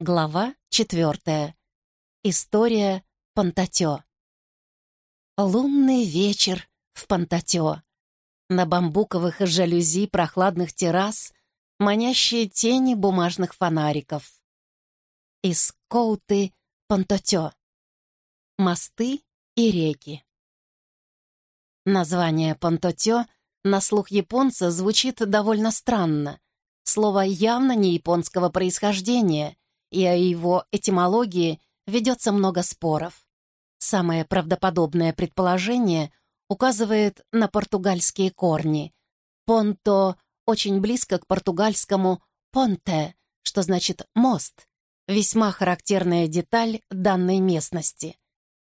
Глава четвертая. История Пантатё. Лунный вечер в Пантатё. На бамбуковых жалюзи прохладных террас манящие тени бумажных фонариков. Из Коуты Пантатё. Мосты и реки. Название Пантатё на слух японца звучит довольно странно. Слово явно не японского происхождения, и о его этимологии ведется много споров. Самое правдоподобное предположение указывает на португальские корни. «Понто» очень близко к португальскому «понте», что значит «мост», весьма характерная деталь данной местности.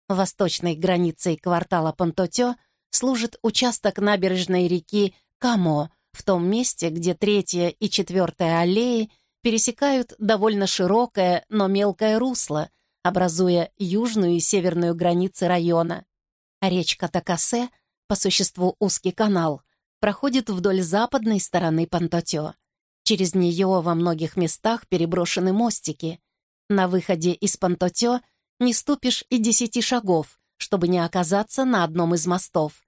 Восточной границей квартала Понтотё служит участок набережной реки Камо, в том месте, где третья и четвертая аллеи пересекают довольно широкое, но мелкое русло, образуя южную и северную границы района. Речка Такасе, по существу узкий канал, проходит вдоль западной стороны Пантотё. Через нее во многих местах переброшены мостики. На выходе из Пантотё не ступишь и десяти шагов, чтобы не оказаться на одном из мостов.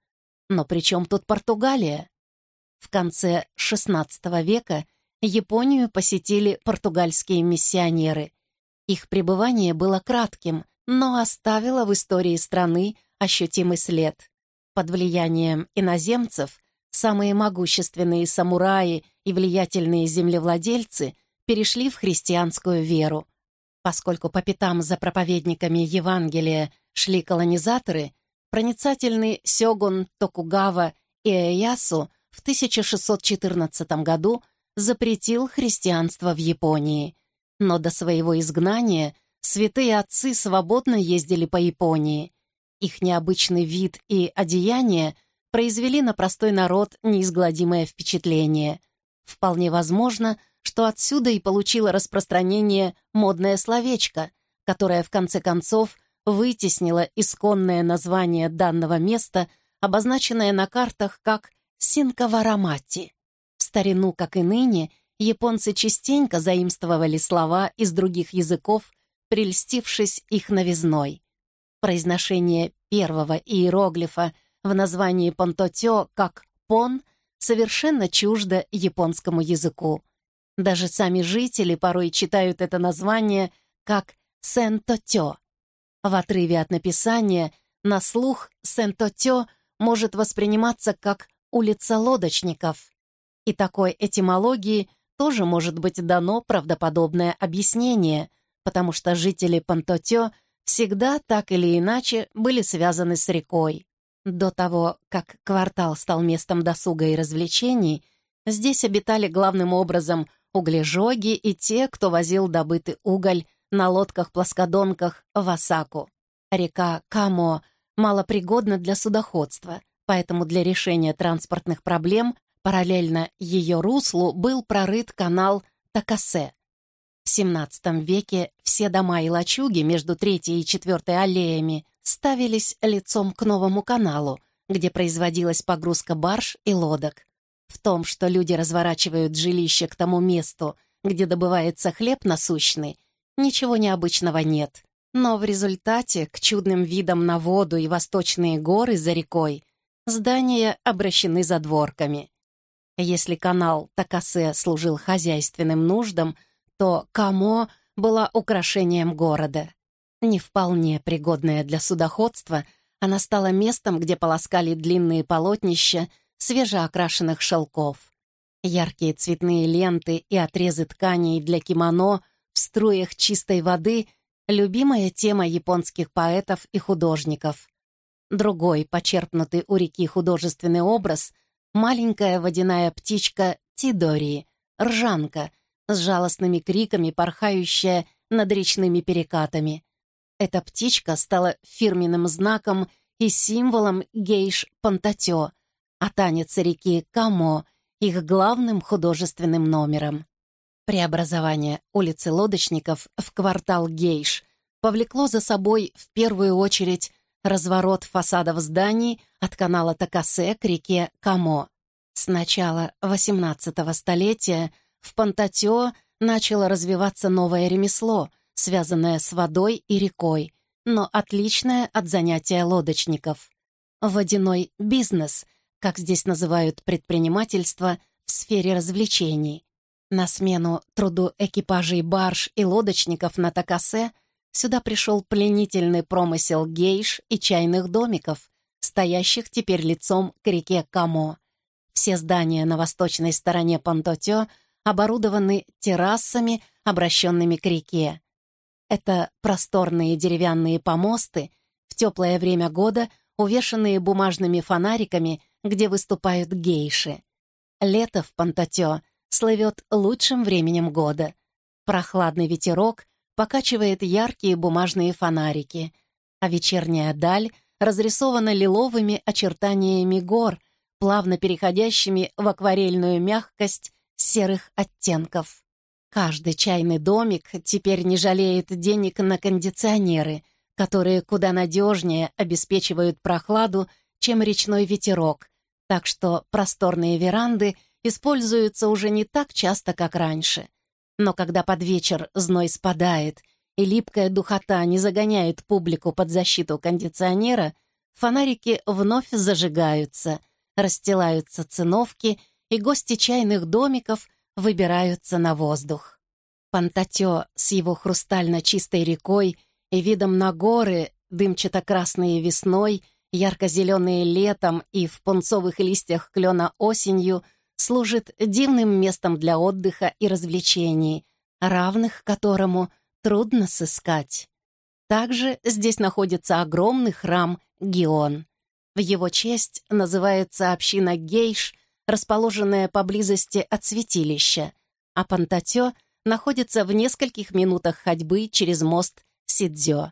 Но при чем тут Португалия? В конце XVI века Японию посетили португальские миссионеры. Их пребывание было кратким, но оставило в истории страны ощутимый след. Под влиянием иноземцев самые могущественные самураи и влиятельные землевладельцы перешли в христианскую веру. Поскольку по пятам за проповедниками Евангелия шли колонизаторы, проницательный сёгун Токугава Иэясу в 1614 году запретил христианство в Японии. Но до своего изгнания святые отцы свободно ездили по Японии. Их необычный вид и одеяние произвели на простой народ неизгладимое впечатление. Вполне возможно, что отсюда и получило распространение модное словечко, которое в конце концов вытеснило исконное название данного места, обозначенное на картах как Синкаварамати старину, как и ныне, японцы частенько заимствовали слова из других языков, прельстившись их новизной. Произношение первого иероглифа в названии Понтотё как «пон» совершенно чуждо японскому языку. Даже сами жители порой читают это название как «сентотё». В отрыве от написания на слух «сентотё» может восприниматься как «улица лодочников», и такой этимологии тоже может быть дано правдоподобное объяснение, потому что жители Пантотё всегда так или иначе были связаны с рекой. До того, как квартал стал местом досуга и развлечений, здесь обитали главным образом углежоги и те, кто возил добытый уголь на лодках-плоскодонках в Осаку. Река Камо малопригодна для судоходства, поэтому для решения транспортных проблем Параллельно ее руслу был прорыт канал Такасе. В XVII веке все дома и лачуги между третьей и четвертой аллеями ставились лицом к новому каналу, где производилась погрузка барж и лодок. В том, что люди разворачивают жилище к тому месту, где добывается хлеб насущный, ничего необычного нет. Но в результате к чудным видам на воду и восточные горы за рекой здания обращены задворками. Если канал Такасе служил хозяйственным нуждам, то Камо была украшением города. Не вполне пригодная для судоходства, она стала местом, где полоскали длинные полотнища свежеокрашенных шелков. Яркие цветные ленты и отрезы тканей для кимоно в струях чистой воды — любимая тема японских поэтов и художников. Другой, почерпнутый у реки художественный образ маленькая водяная птичка Тидори, ржанка, с жалостными криками, порхающая над речными перекатами. Эта птичка стала фирменным знаком и символом гейш Пантатё, а танец реки Камо — их главным художественным номером. Преобразование улицы Лодочников в квартал Гейш повлекло за собой в первую очередь разворот фасадов зданий от канала Такасе к реке Камо. С начала XVIII столетия в Пантатео начало развиваться новое ремесло, связанное с водой и рекой, но отличное от занятия лодочников. Водяной бизнес, как здесь называют предпринимательство, в сфере развлечений. На смену труду экипажей барж и лодочников на Такасе сюда пришел пленительный промысел гейш и чайных домиков, стоящих теперь лицом к реке Камо. Все здания на восточной стороне Пантотё оборудованы террасами, обращенными к реке. Это просторные деревянные помосты, в теплое время года увешанные бумажными фонариками, где выступают гейши. Лето в Пантотё слывет лучшим временем года. Прохладный ветерок покачивает яркие бумажные фонарики, а вечерняя даль разрисована лиловыми очертаниями гор, плавно переходящими в акварельную мягкость серых оттенков. Каждый чайный домик теперь не жалеет денег на кондиционеры, которые куда надежнее обеспечивают прохладу, чем речной ветерок, так что просторные веранды используются уже не так часто, как раньше. Но когда под вечер зной спадает и липкая духота не загоняет публику под защиту кондиционера, фонарики вновь зажигаются, расстилаются циновки, и гости чайных домиков выбираются на воздух. Пантатё с его хрустально чистой рекой и видом на горы, дымчато-красные весной, ярко-зеленые летом и в пунцовых листьях клена осенью — служит дивным местом для отдыха и развлечений, равных которому трудно сыскать. Также здесь находится огромный храм Гион. В его честь называется община Гейш, расположенная поблизости от святилища, а Пантатё находится в нескольких минутах ходьбы через мост Сидзё.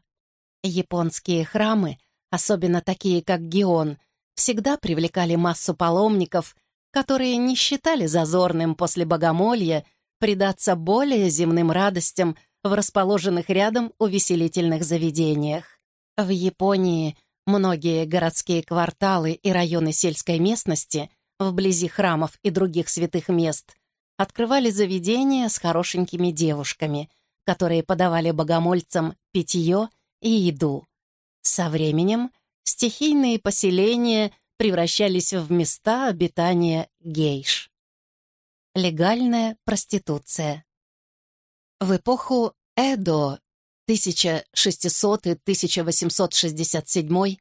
Японские храмы, особенно такие как Гион, всегда привлекали массу паломников – которые не считали зазорным после богомолья предаться более земным радостям в расположенных рядом увеселительных заведениях. В Японии многие городские кварталы и районы сельской местности вблизи храмов и других святых мест открывали заведения с хорошенькими девушками, которые подавали богомольцам питье и еду. Со временем стихийные поселения превращались в места обитания гейш. Легальная проституция. В эпоху Эдо 1600-1867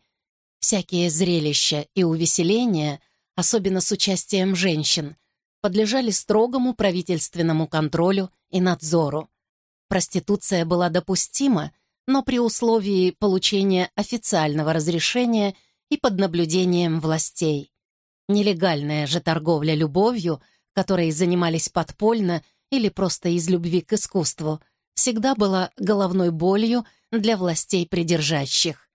всякие зрелища и увеселения, особенно с участием женщин, подлежали строгому правительственному контролю и надзору. Проституция была допустима, но при условии получения официального разрешения – и под наблюдением властей. Нелегальная же торговля любовью, которой занимались подпольно или просто из любви к искусству, всегда была головной болью для властей придержащих.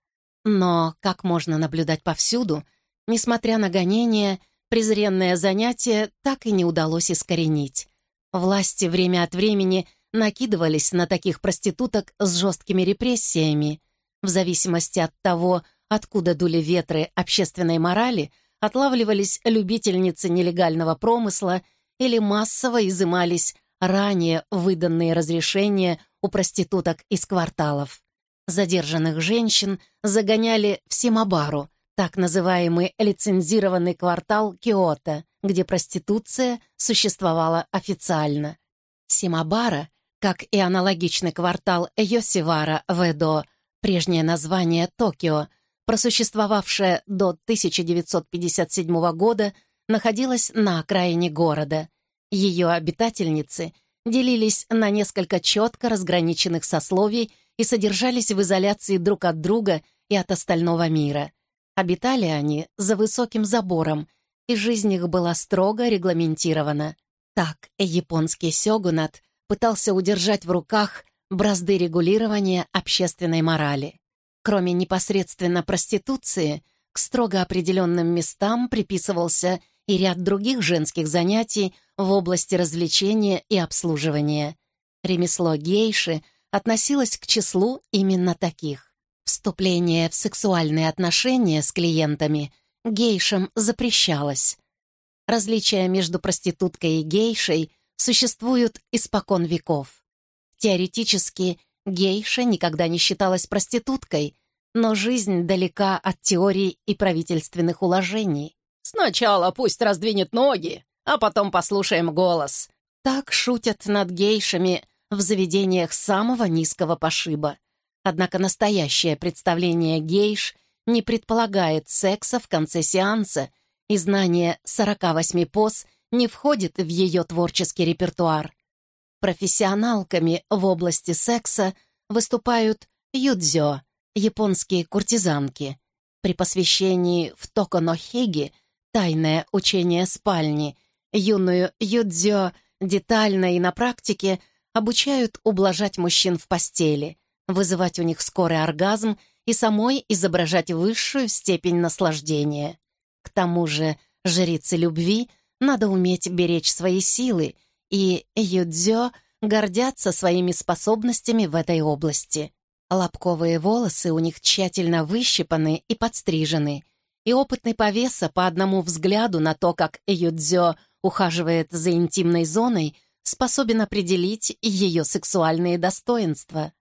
Но, как можно наблюдать повсюду, несмотря на гонения, презренное занятие так и не удалось искоренить. Власти время от времени накидывались на таких проституток с жесткими репрессиями. В зависимости от того, откуда дули ветры общественной морали, отлавливались любительницы нелегального промысла или массово изымались ранее выданные разрешения у проституток из кварталов. Задержанных женщин загоняли в Симабару, так называемый лицензированный квартал Киото, где проституция существовала официально. Симабара, как и аналогичный квартал Йосивара в Эдо, прежнее название Токио, просуществовавшая до 1957 года, находилась на окраине города. Ее обитательницы делились на несколько четко разграниченных сословий и содержались в изоляции друг от друга и от остального мира. Обитали они за высоким забором, и жизнь их была строго регламентирована. Так японский сёгунат пытался удержать в руках бразды регулирования общественной морали. Кроме непосредственно проституции, к строго определенным местам приписывался и ряд других женских занятий в области развлечения и обслуживания. Ремесло гейши относилось к числу именно таких. Вступление в сексуальные отношения с клиентами гейшам запрещалось. Различие между проституткой и гейшей существуют испокон веков. Теоретически, гейша никогда не считалась проституткой, но жизнь далека от теорий и правительственных уложений. «Сначала пусть раздвинет ноги, а потом послушаем голос». Так шутят над гейшами в заведениях самого низкого пошиба. Однако настоящее представление гейш не предполагает секса в конце сеанса, и знание 48 поз не входит в ее творческий репертуар. Профессионалками в области секса выступают юдзё, японские куртизанки. При посвящении в Токонохиги тайное учение спальни, юную юдзё детально и на практике обучают ублажать мужчин в постели, вызывать у них скорый оргазм и самой изображать высшую степень наслаждения. К тому же жрице любви надо уметь беречь свои силы, и юдзё гордятся своими способностями в этой области. Лобковые волосы у них тщательно выщипаны и подстрижены, и опытный повеса по одному взгляду на то, как юдзё ухаживает за интимной зоной, способен определить ее сексуальные достоинства.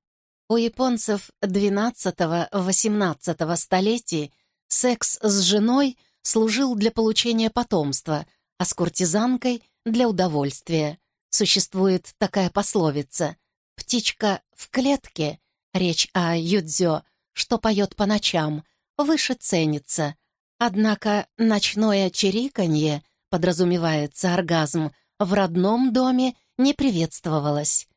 У японцев XII-XVIII столетий секс с женой служил для получения потомства, а с куртизанкой — для удовольствия. Существует такая пословица «птичка в клетке» Речь о юдзё, что поет по ночам, выше ценится. Однако ночное чириканье, подразумевается оргазм, в родном доме не приветствовалось.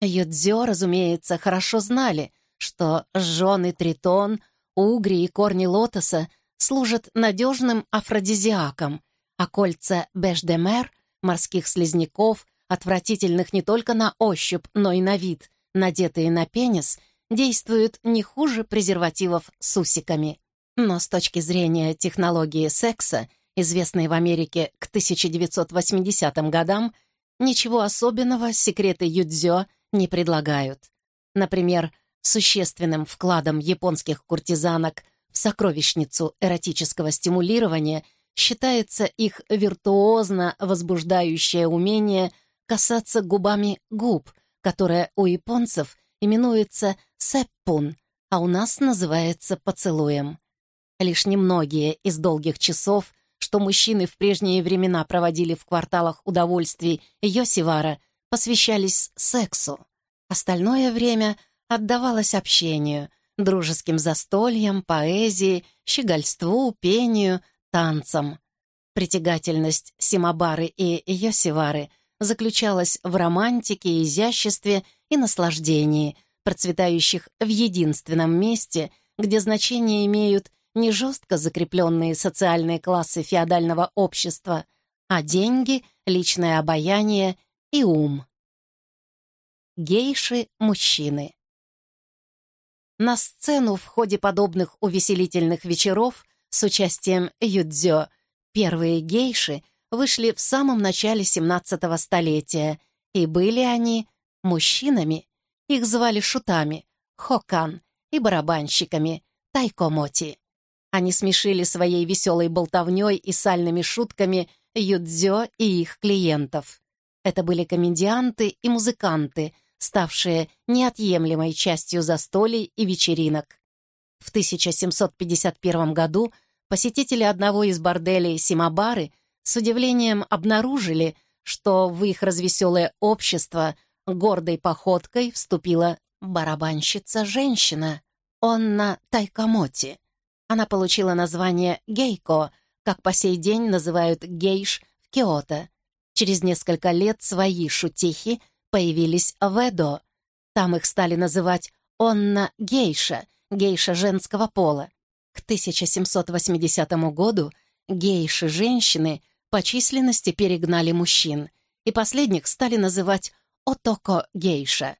Юдзё, разумеется, хорошо знали, что жженый тритон, угри и корни лотоса служат надежным афродизиаком, а кольца беш-де-мер, морских слизняков, отвратительных не только на ощупь, но и на вид, надетые на пенис, действуют не хуже презервативов с усиками. Но с точки зрения технологии секса, известной в Америке к 1980 годам, ничего особенного секреты юдзё не предлагают. Например, существенным вкладом японских куртизанок в сокровищницу эротического стимулирования считается их виртуозно возбуждающее умение касаться губами губ, которое у японцев именуется сэппун, а у нас называется поцелуем. Лишь немногие из долгих часов, что мужчины в прежние времена проводили в кварталах удовольствий Йосивара, посвящались сексу. Остальное время отдавалось общению, дружеским застольям, поэзии, щегольству, пению, танцам. Притягательность Симабары и Йосивары заключалась в романтике, изяществе и наслаждении, процветающих в единственном месте, где значение имеют не жестко закрепленные социальные классы феодального общества, а деньги, личное обаяние и ум. Гейши-мужчины На сцену в ходе подобных увеселительных вечеров с участием юдзё первые гейши вышли в самом начале 17 столетия, и были они мужчинами, их звали шутами, хокан, и барабанщиками, тайкомоти. Они смешили своей веселой болтовней и сальными шутками юдзё и их клиентов. Это были комедианты и музыканты, ставшие неотъемлемой частью застолий и вечеринок. В 1751 году посетители одного из борделей Симабары с удивлением обнаружили, что в их развеселое общество гордой походкой вступила барабанщица-женщина Онна Тайкамоти. Она получила название Гейко, как по сей день называют гейш в Киото. Через несколько лет свои шутихи появились в Эдо. Там их стали называть Онна Гейша, гейша женского пола. К 1780 году гейши-женщины по численности перегнали мужчин, и последних стали называть Отоко-гейша.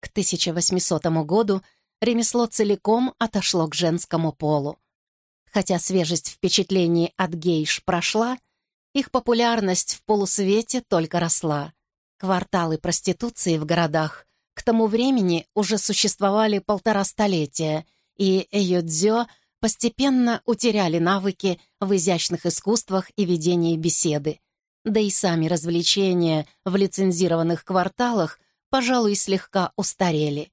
К 1800 году ремесло целиком отошло к женскому полу. Хотя свежесть впечатлений от гейш прошла, их популярность в полусвете только росла. Кварталы проституции в городах к тому времени уже существовали полтора столетия, и эйодзё постепенно утеряли навыки в изящных искусствах и ведении беседы. Да и сами развлечения в лицензированных кварталах, пожалуй, слегка устарели.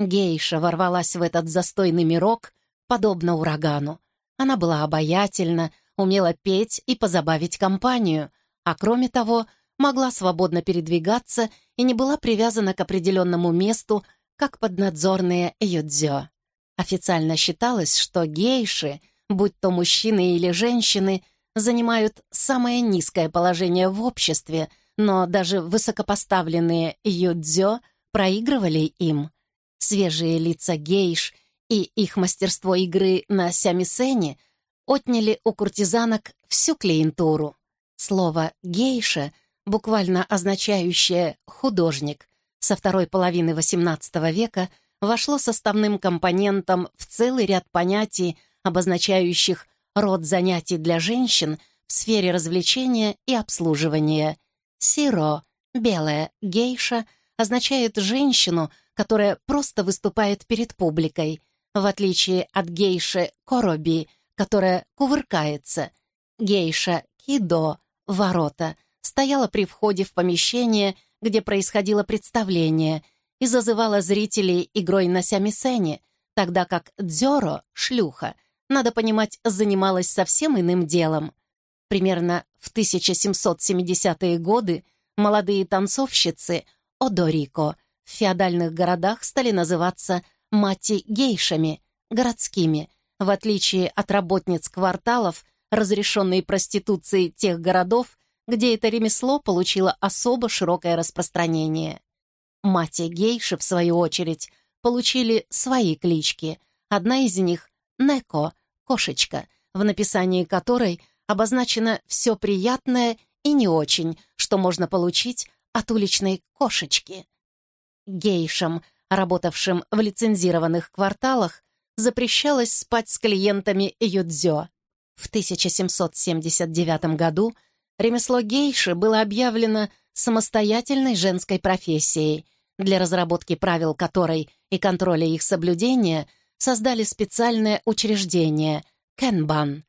Гейша ворвалась в этот застойный мирок, подобно урагану. Она была обаятельна, умела петь и позабавить компанию, а кроме того, могла свободно передвигаться и не была привязана к определенному месту, как поднадзорные юдзё. Официально считалось, что гейши, будь то мужчины или женщины, занимают самое низкое положение в обществе, но даже высокопоставленные юдзё проигрывали им. Свежие лица гейш и их мастерство игры на сямисене отняли у куртизанок всю клиентуру. Слово «гейша», буквально означающее «художник», со второй половины XVIII века вошло составным компонентом в целый ряд понятий, обозначающих род занятий для женщин в сфере развлечения и обслуживания. Сиро, белая гейша, означает женщину, которая просто выступает перед публикой, в отличие от гейши короби, которая кувыркается. Гейша кидо, ворота, стояла при входе в помещение, где происходило представление, и зазывала зрителей игрой на сямисене, тогда как дзёро, шлюха, надо понимать, занималась совсем иным делом. Примерно в 1770-е годы молодые танцовщицы Одорико в феодальных городах стали называться мати-гейшами, городскими, в отличие от работниц кварталов, разрешенной проституции тех городов, где это ремесло получило особо широкое распространение. Мати-гейши, в свою очередь, получили свои клички. Одна из них — Неко, кошечка, в написании которой обозначено все приятное и не очень, что можно получить от уличной кошечки. Гейшам, работавшим в лицензированных кварталах, запрещалось спать с клиентами юдзё. В 1779 году ремесло гейши было объявлено самостоятельной женской профессией, для разработки правил которой и контроля их соблюдения создали специальное учреждение — Кенбан.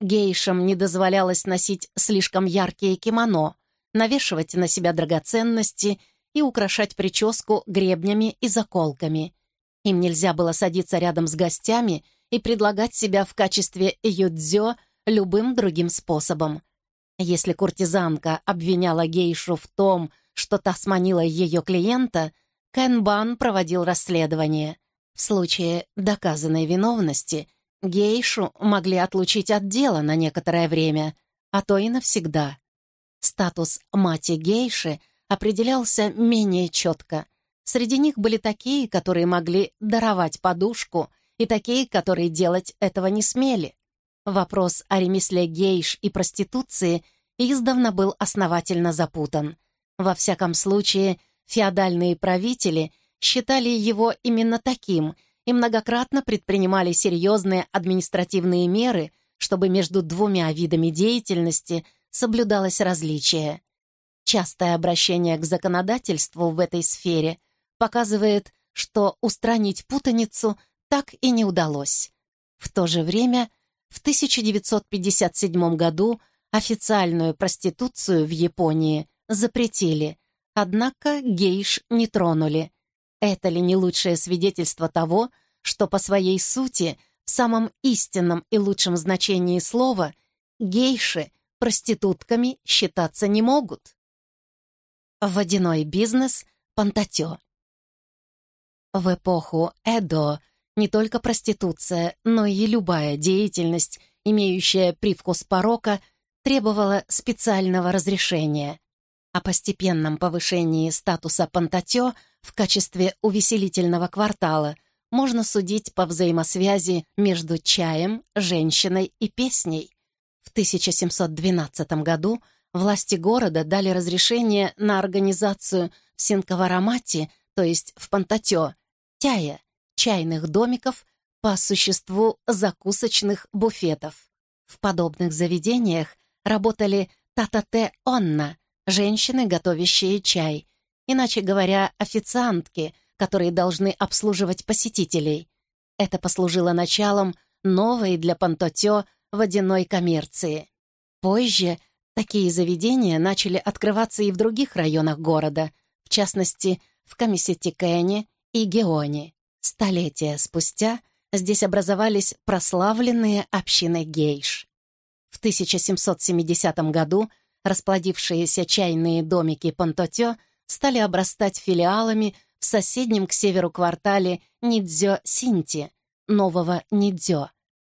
Гейшам не дозволялось носить слишком яркие кимоно, навешивать на себя драгоценности и украшать прическу гребнями и заколками. Им нельзя было садиться рядом с гостями и предлагать себя в качестве юдзё любым другим способом. Если куртизанка обвиняла гейшу в том, что та сманила ее клиента, Кэнбан проводил расследование. В случае доказанной виновности гейшу могли отлучить от дела на некоторое время, а то и навсегда. Статус мати гейши определялся менее четко. Среди них были такие, которые могли даровать подушку, и такие, которые делать этого не смели. Вопрос о ремесле гейш и проституции издавна был основательно запутан. Во всяком случае, феодальные правители считали его именно таким и многократно предпринимали серьезные административные меры, чтобы между двумя видами деятельности соблюдалось различие. Частое обращение к законодательству в этой сфере показывает, что устранить путаницу так и не удалось. В то же время, в 1957 году официальную проституцию в Японии запретили, однако гейш не тронули. Это ли не лучшее свидетельство того, что по своей сути, в самом истинном и лучшем значении слова, гейши проститутками считаться не могут? Водяной бизнес Пантатё В эпоху Эдо не только проституция, но и любая деятельность, имеющая привкус порока, требовала специального разрешения. О постепенном повышении статуса Пантатё в качестве увеселительного квартала можно судить по взаимосвязи между чаем, женщиной и песней. В 1712 году власти города дали разрешение на организацию в Синкаварамате, то есть в Пантатё, тяя, чайных домиков, по существу закусочных буфетов. В подобных заведениях работали татате-онна, женщины, готовящие чай, иначе говоря, официантки, которые должны обслуживать посетителей. Это послужило началом новой для Пантотё водяной коммерции. Позже Такие заведения начали открываться и в других районах города, в частности, в Камисетикене и Геоне. Столетия спустя здесь образовались прославленные общины гейш. В 1770 году расплодившиеся чайные домики Пантотё стали обрастать филиалами в соседнем к северу квартале Нидзё-Синти, нового Нидзё.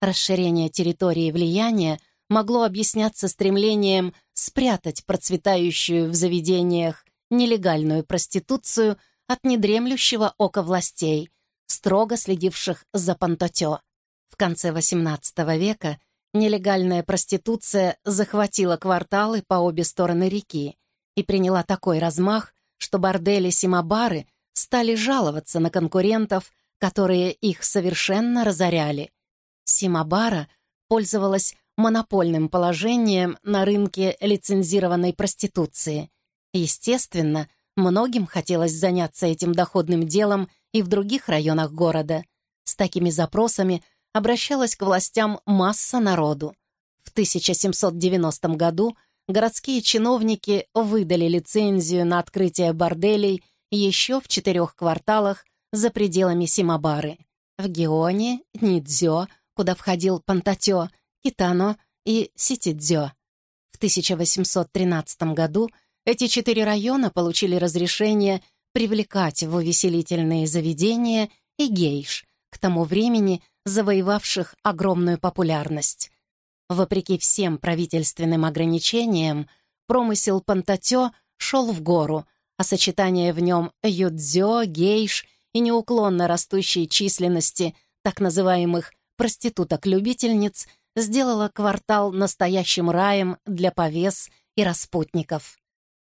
Расширение территории влияния могло объясняться стремлением спрятать процветающую в заведениях нелегальную проституцию от недремлющего ока властей, строго следивших за Пантотё. В конце XVIII века нелегальная проституция захватила кварталы по обе стороны реки и приняла такой размах, что бордели-симабары стали жаловаться на конкурентов, которые их совершенно разоряли. Симабара пользовалась монопольным положением на рынке лицензированной проституции. Естественно, многим хотелось заняться этим доходным делом и в других районах города. С такими запросами обращалась к властям масса народу. В 1790 году городские чиновники выдали лицензию на открытие борделей еще в четырех кварталах за пределами Симабары. В Геоне, Нидзё, куда входил Пантатё, Китано и Ситидзё. В 1813 году эти четыре района получили разрешение привлекать в увеселительные заведения и гейш, к тому времени завоевавших огромную популярность. Вопреки всем правительственным ограничениям, промысел Пантатё шел в гору, а сочетание в нем юдзё, гейш и неуклонно растущей численности так называемых проституток-любительниц сделало квартал настоящим раем для повес и распутников.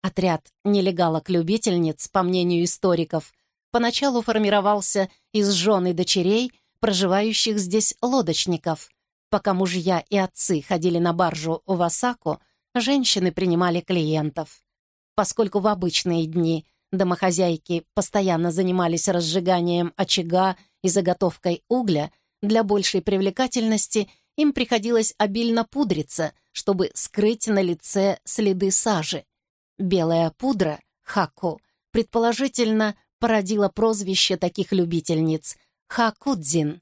Отряд нелегалок-любительниц, по мнению историков, поначалу формировался из жен и дочерей, проживающих здесь лодочников. Пока мужья и отцы ходили на баржу в Осаку, женщины принимали клиентов. Поскольку в обычные дни домохозяйки постоянно занимались разжиганием очага и заготовкой угля, для большей привлекательности им приходилось обильно пудриться, чтобы скрыть на лице следы сажи. Белая пудра, хаку, предположительно, породила прозвище таких любительниц — хакудзин.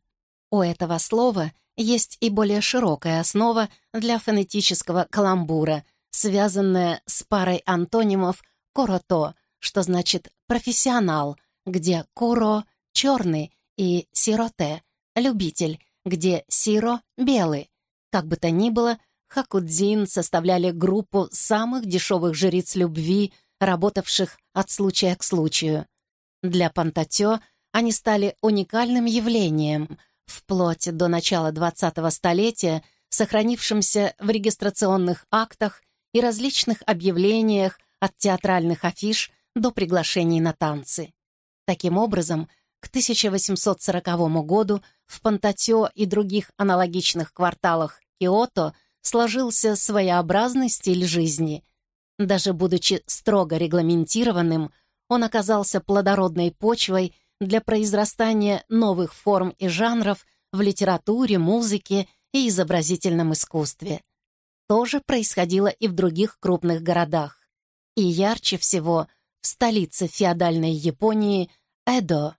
У этого слова есть и более широкая основа для фонетического каламбура, связанная с парой антонимов «корото», что значит «профессионал», где «коро» — «черный» и «сироте» — «любитель», где «сиро» — «белый». Как бы то ни было, Хакудзин составляли группу самых дешевых жриц любви, работавших от случая к случаю. Для Пантатё они стали уникальным явлением, вплоть до начала 20-го столетия, сохранившимся в регистрационных актах и различных объявлениях от театральных афиш до приглашений на танцы. Таким образом, к 1840 году в Пантатё и других аналогичных кварталах Киото сложился своеобразный стиль жизни. Даже будучи строго регламентированным, он оказался плодородной почвой для произрастания новых форм и жанров в литературе, музыке и изобразительном искусстве. То же происходило и в других крупных городах. И ярче всего в столице феодальной Японии Эдо.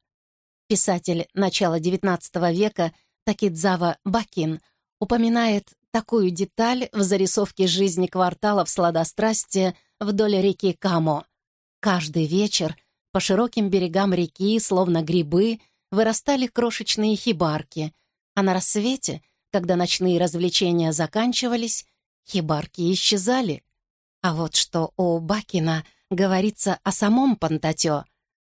Писатель начала XIX века Такидзава Бакин упоминает такую деталь в зарисовке жизни кварталов сладострастия вдоль реки Камо. Каждый вечер по широким берегам реки, словно грибы, вырастали крошечные хибарки, а на рассвете, когда ночные развлечения заканчивались, хибарки исчезали. А вот что у Бакина говорится о самом Пантатё.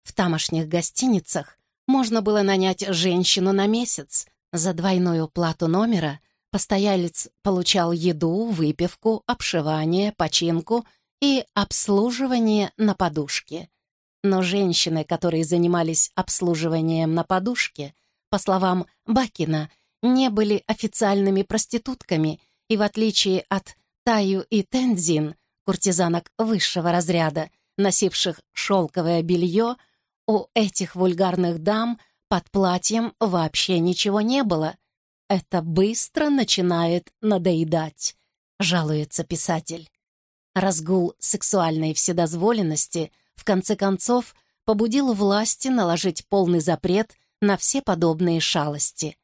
В тамошних гостиницах можно было нанять женщину на месяц. За двойную плату номера постоялец получал еду, выпивку, обшивание, починку и обслуживание на подушке. Но женщины, которые занимались обслуживанием на подушке, по словам Бакина, не были официальными проститутками и, в отличие от Таю и Тензин, куртизанок высшего разряда, носивших шелковое белье, у этих вульгарных дам под платьем вообще ничего не было. Это быстро начинает надоедать, жалуется писатель. Разгул сексуальной вседозволенности в конце концов побудил власти наложить полный запрет на все подобные шалости.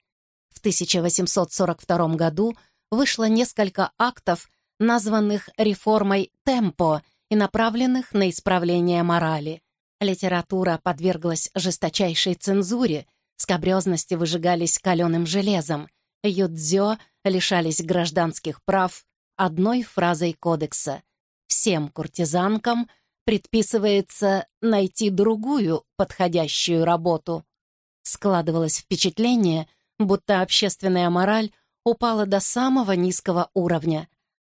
В 1842 году вышло несколько актов, названных реформой «темпо» и направленных на исправление морали. Литература подверглась жесточайшей цензуре, скобрезности выжигались каленым железом, юдзё лишались гражданских прав одной фразой кодекса. Всем куртизанкам предписывается найти другую подходящую работу. Складывалось впечатление, будто общественная мораль упала до самого низкого уровня.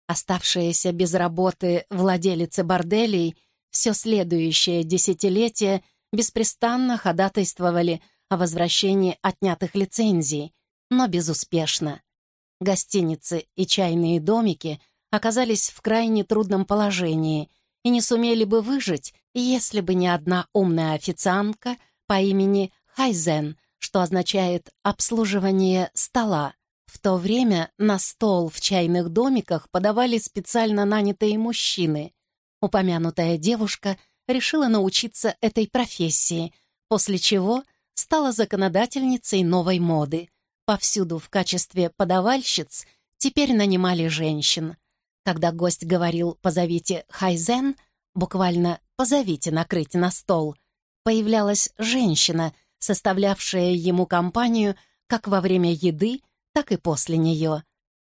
Оставшиеся без работы владелицы борделей все следующее десятилетие беспрестанно ходатайствовали о возвращении отнятых лицензий, но безуспешно. Гостиницы и чайные домики оказались в крайне трудном положении и не сумели бы выжить, если бы не одна умная официантка по имени Хайзен, что означает «обслуживание стола». В то время на стол в чайных домиках подавали специально нанятые мужчины. Упомянутая девушка решила научиться этой профессии, после чего стала законодательницей новой моды. Повсюду в качестве подавальщиц теперь нанимали женщин. Когда гость говорил «позовите Хайзен», буквально «позовите накрыть на стол», появлялась женщина, составлявшая ему компанию как во время еды, так и после нее.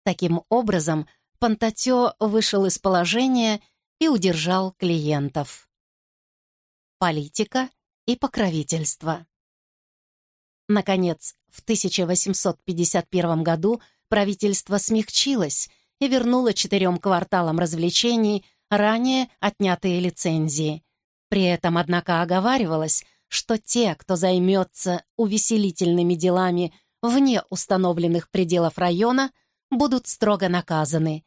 Таким образом, Пантатё вышел из положения и удержал клиентов. Политика и покровительство. Наконец, в 1851 году правительство смягчилось и вернуло четырем кварталам развлечений ранее отнятые лицензии. При этом, однако, оговаривалось, что те, кто займется увеселительными делами вне установленных пределов района, будут строго наказаны.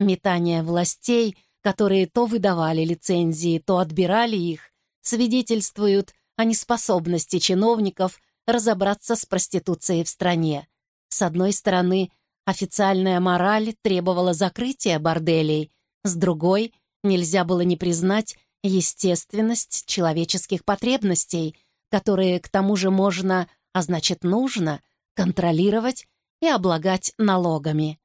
Метание властей, которые то выдавали лицензии, то отбирали их, свидетельствуют о неспособности чиновников разобраться с проституцией в стране. С одной стороны, официальная мораль требовала закрытия борделей, с другой, нельзя было не признать естественность человеческих потребностей, которые, к тому же, можно, а значит, нужно, контролировать и облагать налогами.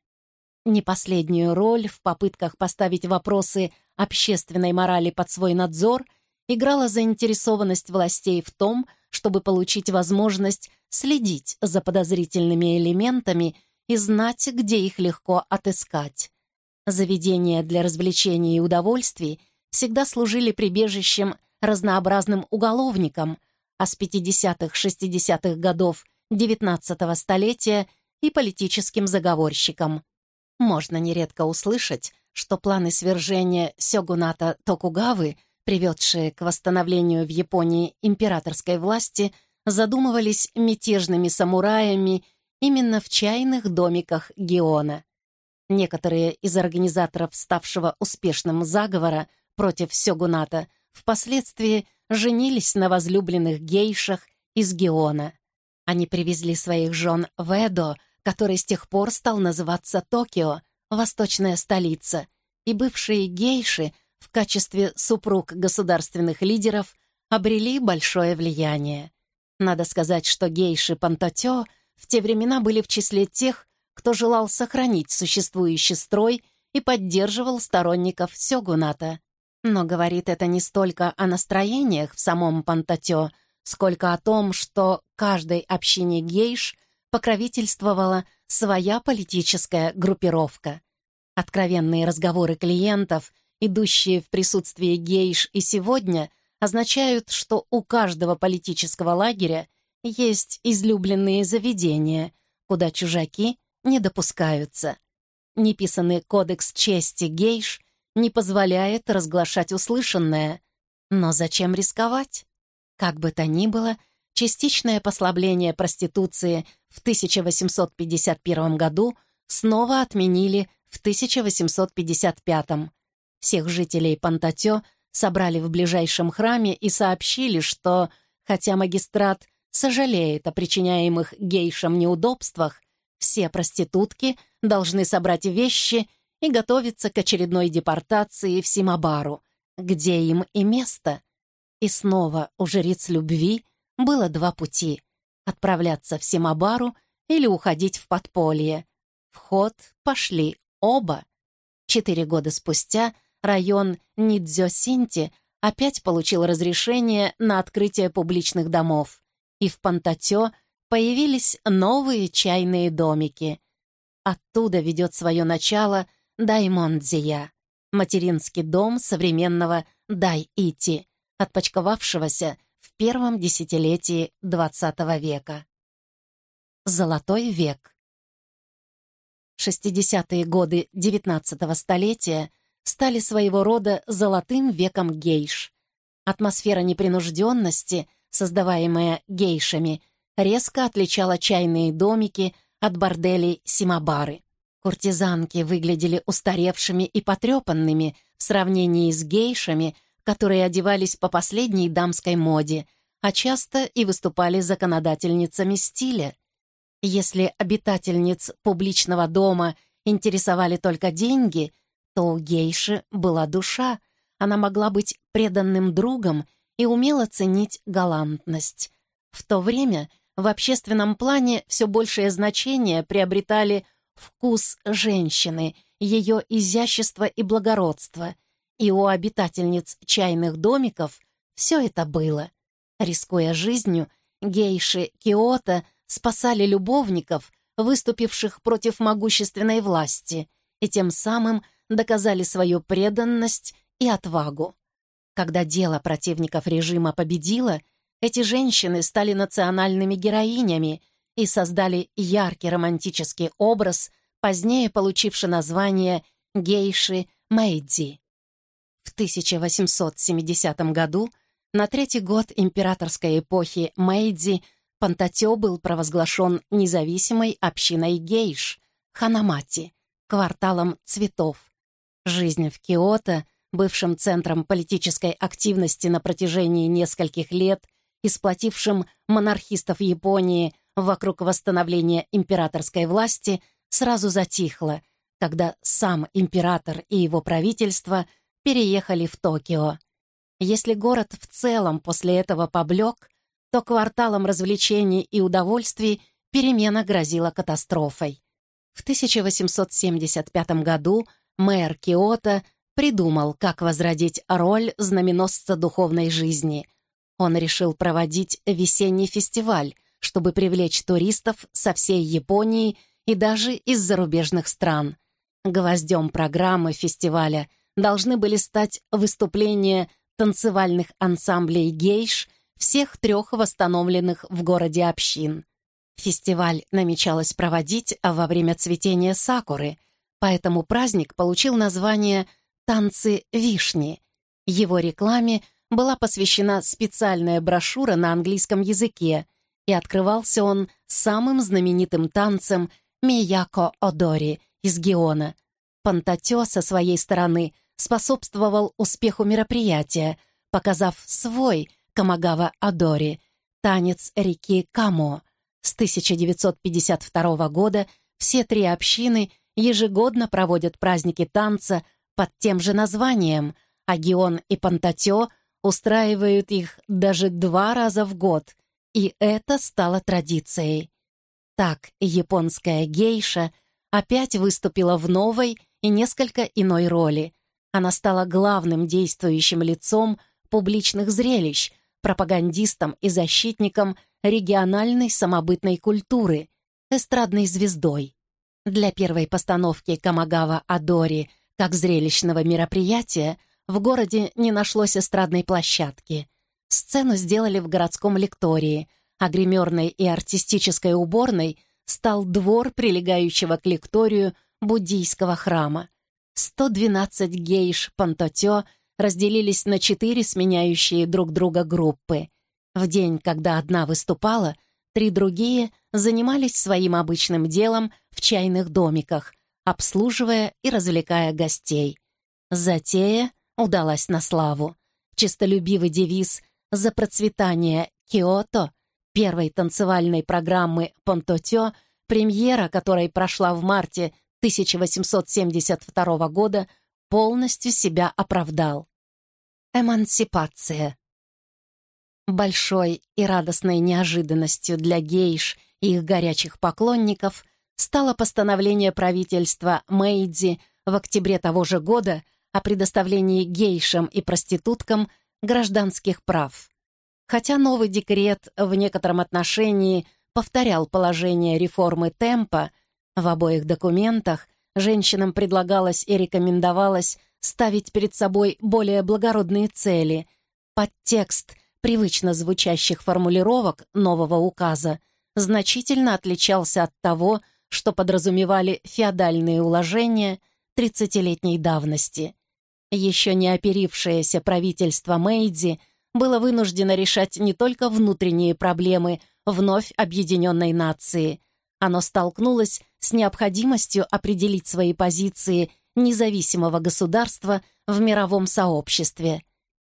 Не последнюю роль в попытках поставить вопросы общественной морали под свой надзор играла заинтересованность властей в том, чтобы получить возможность следить за подозрительными элементами и знать, где их легко отыскать. Заведения для развлечений и удовольствий всегда служили прибежищем разнообразным уголовникам, а с 50-60-х годов XIX столетия и политическим заговорщикам. Можно нередко услышать, что планы свержения сёгуната Токугавы, приведшие к восстановлению в Японии императорской власти, задумывались мятежными самураями именно в чайных домиках Геона. Некоторые из организаторов ставшего успешным заговора против сёгуната впоследствии женились на возлюбленных гейшах из Геона. Они привезли своих жен в Эдо, который с тех пор стал называться Токио, восточная столица, и бывшие гейши в качестве супруг государственных лидеров обрели большое влияние. Надо сказать, что гейши Пантатё в те времена были в числе тех, кто желал сохранить существующий строй и поддерживал сторонников сёгуната. Но говорит это не столько о настроениях в самом Пантатё, сколько о том, что каждой общине гейш покровительствовала своя политическая группировка. Откровенные разговоры клиентов, идущие в присутствии гейш и сегодня, означают, что у каждого политического лагеря есть излюбленные заведения, куда чужаки не допускаются. Неписанный кодекс чести гейш не позволяет разглашать услышанное. Но зачем рисковать? Как бы то ни было, частичное послабление проституции в 1851 году снова отменили в 1855. Всех жителей Пантатё собрали в ближайшем храме и сообщили, что, хотя магистрат сожалеет о причиняемых гейшам неудобствах, все проститутки должны собрать вещи и готовиться к очередной депортации в Симабару, где им и место. И снова у жриц любви было два пути — отправляться в Симабару или уходить в подполье. В ход пошли оба. Четыре года спустя район Нидзё-Синти опять получил разрешение на открытие публичных домов, и в Пантатё появились новые чайные домики. Оттуда ведет свое начало Даймондзия, материнский дом современного Дай-Ити, отпочковавшегося в первом десятилетии XX века. Золотой век 60-е годы XIX столетия стали своего рода золотым веком гейш. Атмосфера непринужденности, создаваемая гейшами, резко отличала чайные домики от борделей Симабары. Куртизанки выглядели устаревшими и потрепанными в сравнении с гейшами, которые одевались по последней дамской моде, а часто и выступали законодательницами стиля. Если обитательниц публичного дома интересовали только деньги, то у гейши была душа, она могла быть преданным другом и умела ценить галантность. В то время в общественном плане все большее значение приобретали вкус женщины, ее изящество и благородство, и у обитательниц чайных домиков все это было. Рискуя жизнью, гейши Киота спасали любовников, выступивших против могущественной власти, и тем самым доказали свою преданность и отвагу. Когда дело противников режима победило, эти женщины стали национальными героинями и создали яркий романтический образ, позднее получивший название гейши Мэйдзи. В 1870 году, на третий год императорской эпохи Мэйдзи, Пантатё был провозглашен независимой общиной гейш, Ханамати, кварталом цветов. Жизнь в Киото, бывшим центром политической активности на протяжении нескольких лет и сплотившим монархистов Японии вокруг восстановления императорской власти, сразу затихла, когда сам император и его правительство переехали в Токио. Если город в целом после этого поблек, то кварталам развлечений и удовольствий перемена грозила катастрофой. В 1875 году мэр Киото придумал, как возродить роль знаменосца духовной жизни. Он решил проводить весенний фестиваль, чтобы привлечь туристов со всей Японии и даже из зарубежных стран. Гвоздем программы фестиваля должны были стать выступления танцевальных ансамблей гейш всех трех восстановленных в городе общин. Фестиваль намечалось проводить во время цветения сакуры, поэтому праздник получил название «Танцы вишни». Его рекламе была посвящена специальная брошюра на английском языке, и открывался он самым знаменитым танцем Мияко Одори из Геона. Пантатё со своей стороны способствовал успеху мероприятия, показав свой Камагава Адори, танец реки Камо. С 1952 года все три общины ежегодно проводят праздники танца под тем же названием, а Гион и Пантатё устраивают их даже два раза в год, и это стало традицией. Так японская гейша опять выступила в новой и несколько иной роли. Она стала главным действующим лицом публичных зрелищ, пропагандистом и защитником региональной самобытной культуры, эстрадной звездой. Для первой постановки Камагава Адори как зрелищного мероприятия в городе не нашлось эстрадной площадки. Сцену сделали в городском лектории, а гримерной и артистической уборной стал двор прилегающего к лекторию буддийского храма. 112 гейш Пантотё разделились на четыре сменяющие друг друга группы. В день, когда одна выступала, три другие занимались своим обычным делом в чайных домиках, обслуживая и развлекая гостей. Затея удалась на славу. Чистолюбивый девиз «За процветание Киото» первой танцевальной программы «Понтотё», премьера которой прошла в марте 1872 года полностью себя оправдал. Эмансипация. Большой и радостной неожиданностью для гейш и их горячих поклонников стало постановление правительства Мэйдзи в октябре того же года о предоставлении гейшам и проституткам гражданских прав. Хотя новый декрет в некотором отношении повторял положение реформы темпа, в обоих документах женщинам предлагалось и рекомендовалось ставить перед собой более благородные цели. Подтекст привычно звучащих формулировок нового указа значительно отличался от того, что подразумевали феодальные уложения 30-летней давности. Еще не оперившееся правительство Мэйдзи было вынуждено решать не только внутренние проблемы вновь объединенной нации. Оно столкнулось с необходимостью определить свои позиции независимого государства в мировом сообществе.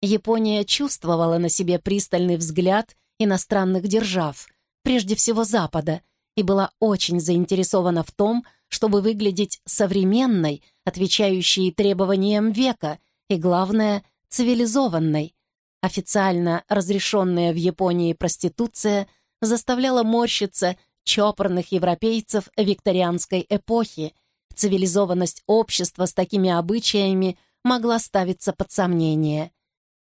Япония чувствовала на себе пристальный взгляд иностранных держав, прежде всего Запада, и была очень заинтересована в том, чтобы выглядеть современной, отвечающей требованиям века и, главное, цивилизованной. Официально разрешенная в Японии проституция заставляла морщиться чопорных европейцев викторианской эпохи. Цивилизованность общества с такими обычаями могла ставиться под сомнение.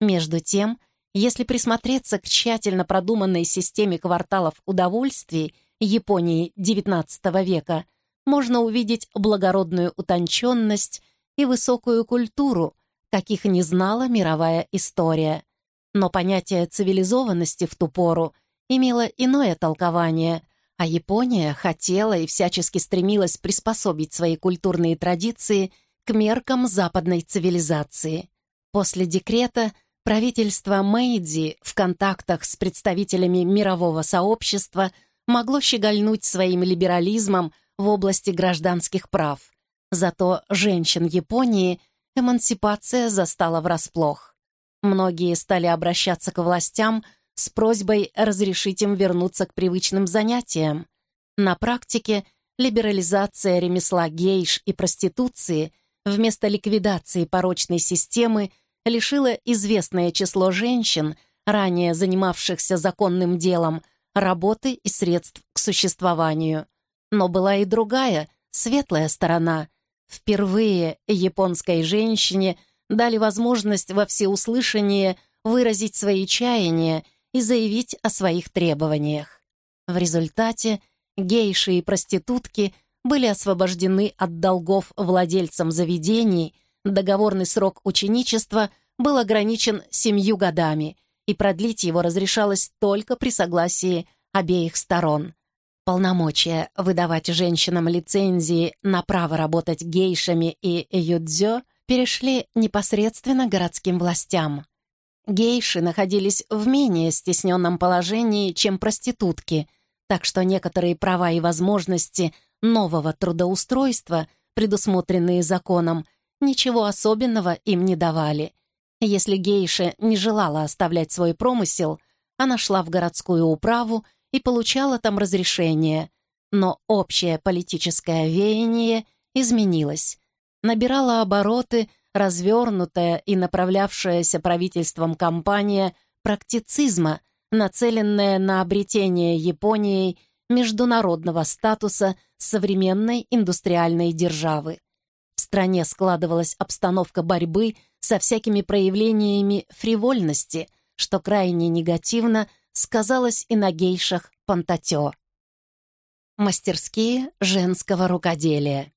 Между тем, если присмотреться к тщательно продуманной системе кварталов удовольствий Японии XIX века, можно увидеть благородную утонченность и высокую культуру, каких не знала мировая история. Но понятие цивилизованности в ту пору имело иное толкование, а Япония хотела и всячески стремилась приспособить свои культурные традиции к меркам западной цивилизации. После декрета правительство Мэйдзи в контактах с представителями мирового сообщества могло щегольнуть своим либерализмом в области гражданских прав. Зато женщин Японии эмансипация застала врасплох. Многие стали обращаться к властям с просьбой разрешить им вернуться к привычным занятиям. На практике либерализация ремесла гейш и проституции вместо ликвидации порочной системы лишила известное число женщин, ранее занимавшихся законным делом, работы и средств к существованию. Но была и другая, светлая сторона. Впервые японской женщине дали возможность во всеуслышание выразить свои чаяния и заявить о своих требованиях. В результате гейши и проститутки были освобождены от долгов владельцам заведений, договорный срок ученичества был ограничен семью годами, и продлить его разрешалось только при согласии обеих сторон. Полномочия выдавать женщинам лицензии на право работать гейшами и юдзё перешли непосредственно городским властям. Гейши находились в менее стесненном положении, чем проститутки, так что некоторые права и возможности нового трудоустройства, предусмотренные законом, ничего особенного им не давали. Если гейша не желала оставлять свой промысел, она шла в городскую управу и получала там разрешение, но общее политическое веяние изменилось, набирала обороты развернутая и направлявшаяся правительством кампания практицизма, нацеленная на обретение Японией международного статуса современной индустриальной державы. В стране складывалась обстановка борьбы со всякими проявлениями фривольности, что крайне негативно сказалось и на гейшах Пантатё. Мастерские женского рукоделия.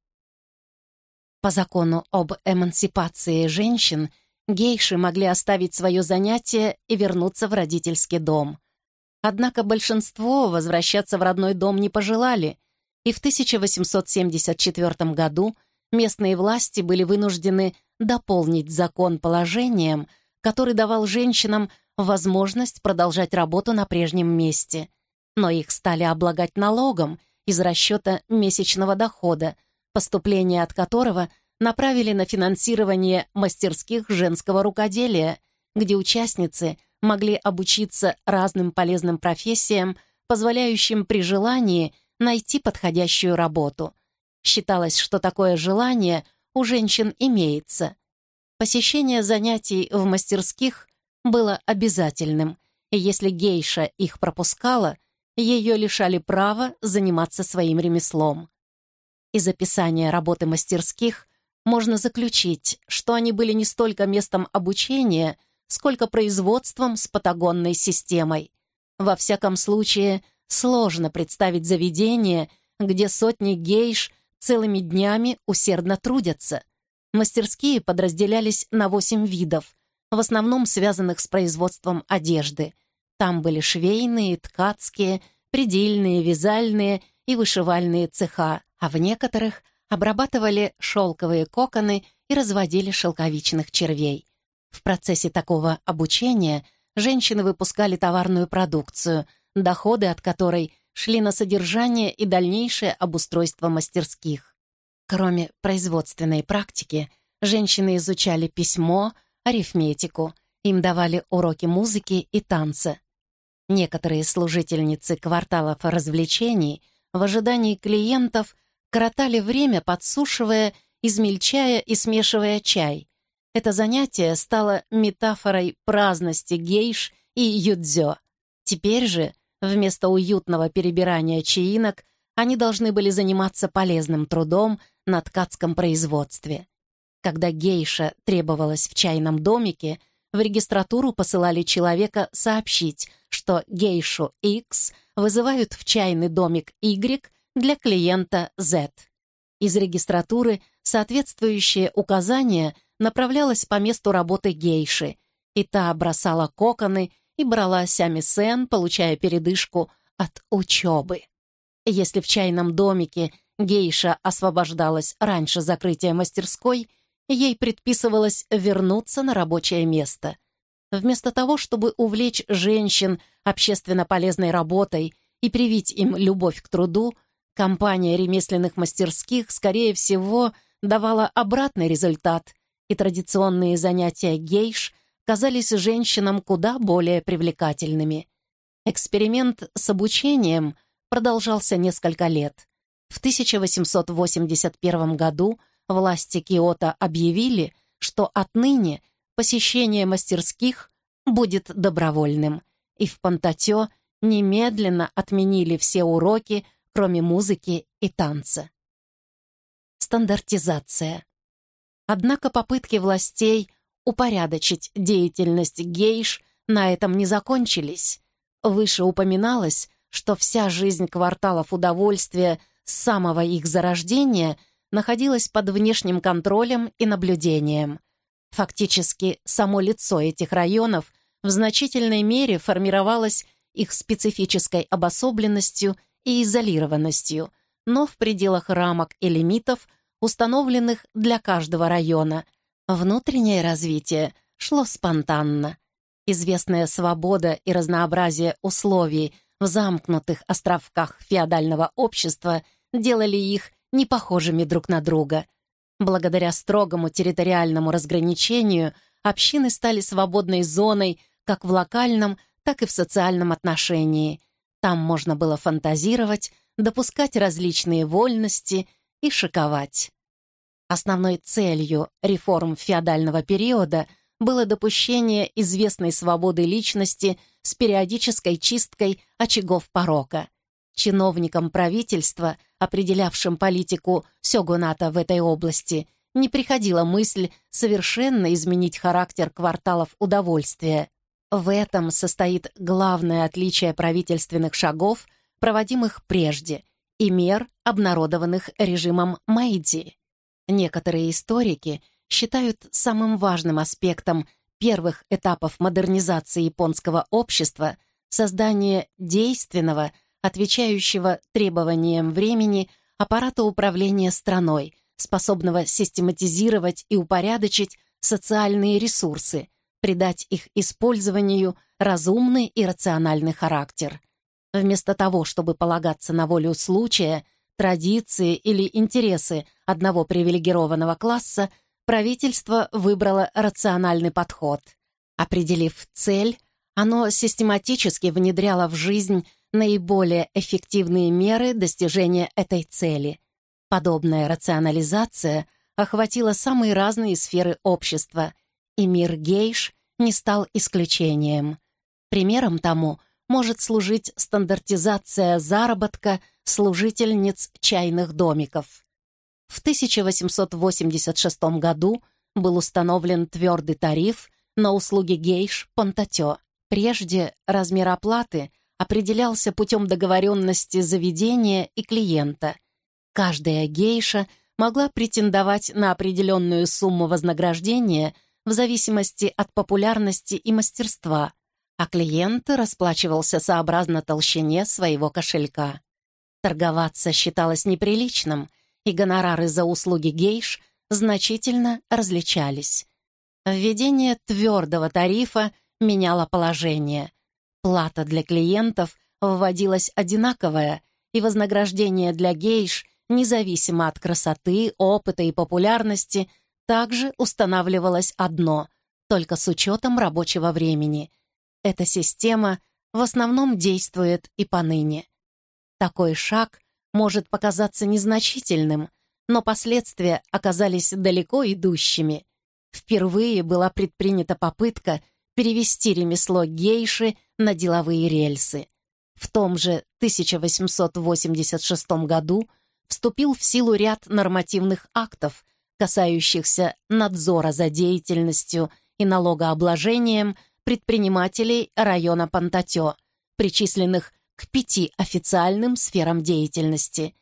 По закону об эмансипации женщин, гейши могли оставить свое занятие и вернуться в родительский дом. Однако большинство возвращаться в родной дом не пожелали, и в 1874 году местные власти были вынуждены дополнить закон положением, который давал женщинам возможность продолжать работу на прежнем месте. Но их стали облагать налогом из расчета месячного дохода, поступления от которого направили на финансирование мастерских женского рукоделия, где участницы могли обучиться разным полезным профессиям, позволяющим при желании найти подходящую работу. Считалось, что такое желание у женщин имеется. Посещение занятий в мастерских было обязательным, и если гейша их пропускала, ее лишали права заниматься своим ремеслом. Из описания работы мастерских можно заключить, что они были не столько местом обучения, сколько производством с патагонной системой. Во всяком случае, сложно представить заведение, где сотни гейш целыми днями усердно трудятся. Мастерские подразделялись на восемь видов, в основном связанных с производством одежды. Там были швейные, ткацкие, предельные, вязальные и вышивальные цеха, а в некоторых обрабатывали шелковые коконы и разводили шелковичных червей. В процессе такого обучения женщины выпускали товарную продукцию, доходы от которой шли на содержание и дальнейшее обустройство мастерских. Кроме производственной практики, женщины изучали письмо, арифметику, им давали уроки музыки и танца. Некоторые служительницы кварталов развлечений в ожидании клиентов коротали время, подсушивая, измельчая и смешивая чай. Это занятие стало метафорой праздности гейш и юдзё. Теперь же, вместо уютного перебирания чаинок, они должны были заниматься полезным трудом на ткацком производстве. Когда гейша требовалась в чайном домике, в регистратуру посылали человека сообщить, что гейшу X вызывают в чайный домик Y для клиента Z. Из регистратуры соответствующее указание направлялось по месту работы гейши, и та бросала коконы и брала сямисен, получая передышку от учебы. Если в чайном домике гейша освобождалась раньше закрытия мастерской, ей предписывалось вернуться на рабочее место. Вместо того, чтобы увлечь женщин общественно полезной работой и привить им любовь к труду, компания ремесленных мастерских, скорее всего, давала обратный результат, и традиционные занятия гейш казались женщинам куда более привлекательными. Эксперимент с обучением продолжался несколько лет. В 1881 году власти Киото объявили, что отныне посещение мастерских будет добровольным, и в Пантатё немедленно отменили все уроки, кроме музыки и танца. Стандартизация. Однако попытки властей упорядочить деятельность гейш на этом не закончились. Выше упоминалось, что вся жизнь кварталов удовольствия с самого их зарождения находилась под внешним контролем и наблюдением. Фактически, само лицо этих районов в значительной мере формировалось их специфической обособленностью и изолированностью, но в пределах рамок и лимитов, установленных для каждого района. Внутреннее развитие шло спонтанно. Известная свобода и разнообразие условий в замкнутых островках феодального общества делали их не похожими друг на друга. Благодаря строгому территориальному разграничению общины стали свободной зоной как в локальном, так и в социальном отношении. Там можно было фантазировать, допускать различные вольности и шиковать. Основной целью реформ феодального периода было допущение известной свободы личности с периодической чисткой очагов порока. Чиновникам правительства, определявшим политику сёгуната в этой области, не приходила мысль совершенно изменить характер кварталов удовольствия. В этом состоит главное отличие правительственных шагов, проводимых прежде, и мер, обнародованных режимом Мэйдзи. Некоторые историки считают самым важным аспектом первых этапов модернизации японского общества создание действенного – отвечающего требованиям времени аппарата управления страной, способного систематизировать и упорядочить социальные ресурсы, придать их использованию разумный и рациональный характер. Вместо того, чтобы полагаться на волю случая, традиции или интересы одного привилегированного класса, правительство выбрало рациональный подход. Определив цель, оно систематически внедряло в жизнь наиболее эффективные меры достижения этой цели. Подобная рационализация охватила самые разные сферы общества, и мир гейш не стал исключением. Примером тому может служить стандартизация заработка служительниц чайных домиков. В 1886 году был установлен твердый тариф на услуги гейш Понтатё. Прежде размер оплаты определялся путем договоренности заведения и клиента. Каждая гейша могла претендовать на определенную сумму вознаграждения в зависимости от популярности и мастерства, а клиент расплачивался сообразно толщине своего кошелька. Торговаться считалось неприличным, и гонорары за услуги гейш значительно различались. Введение твердого тарифа меняло положение. Плата для клиентов вводилась одинаковая, и вознаграждение для гейш, независимо от красоты, опыта и популярности, также устанавливалось одно, только с учетом рабочего времени. Эта система в основном действует и поныне. Такой шаг может показаться незначительным, но последствия оказались далеко идущими. Впервые была предпринята попытка перевести ремесло гейши на деловые рельсы. В том же 1886 году вступил в силу ряд нормативных актов, касающихся надзора за деятельностью и налогообложением предпринимателей района Пантатё, причисленных к пяти официальным сферам деятельности.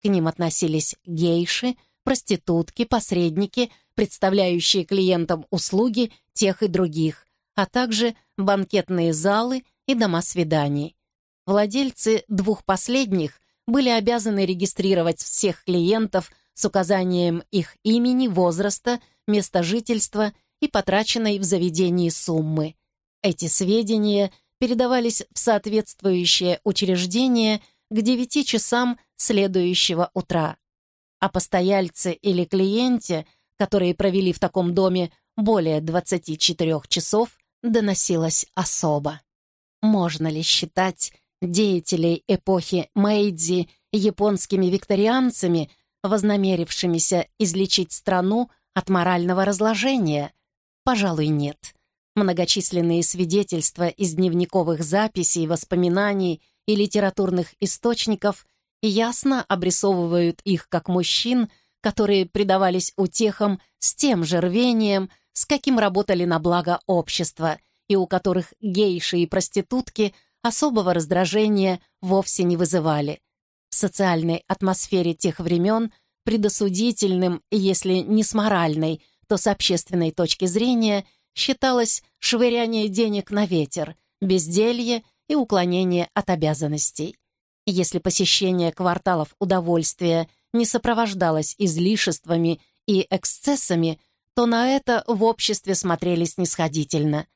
К ним относились гейши, проститутки, посредники, представляющие клиентам услуги тех и других, а также банкетные залы и дома свиданий. Владельцы двух последних были обязаны регистрировать всех клиентов с указанием их имени, возраста, места жительства и потраченной в заведении суммы. Эти сведения передавались в соответствующее учреждение к 9 часам следующего утра. А постояльцы или клиенте, которые провели в таком доме более 24 часов, доносилось особо. Можно ли считать деятелей эпохи Мэйдзи японскими викторианцами, вознамерившимися излечить страну от морального разложения? Пожалуй, нет. Многочисленные свидетельства из дневниковых записей, воспоминаний и литературных источников ясно обрисовывают их как мужчин, которые предавались утехам с тем же рвением, с каким работали на благо общества, и у которых гейши и проститутки особого раздражения вовсе не вызывали. В социальной атмосфере тех времен предосудительным, если не с моральной, то с общественной точки зрения – считалось швыряние денег на ветер, безделье и уклонение от обязанностей. Если посещение кварталов удовольствия не сопровождалось излишествами и эксцессами, то на это в обществе смотрели снисходительно.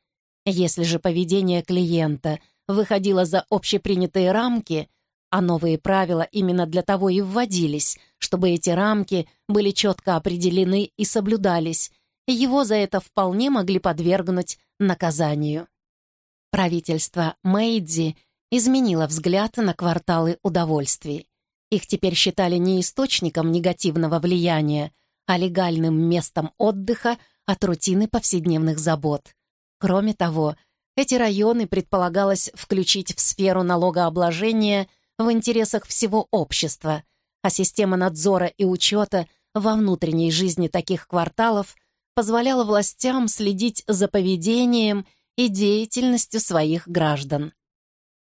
Если же поведение клиента выходило за общепринятые рамки, а новые правила именно для того и вводились, чтобы эти рамки были четко определены и соблюдались, его за это вполне могли подвергнуть наказанию. Правительство Мэйдзи изменило взгляд на кварталы удовольствий. Их теперь считали не источником негативного влияния, а легальным местом отдыха от рутины повседневных забот. Кроме того, эти районы предполагалось включить в сферу налогообложения в интересах всего общества, а система надзора и учета во внутренней жизни таких кварталов позволяла властям следить за поведением и деятельностью своих граждан.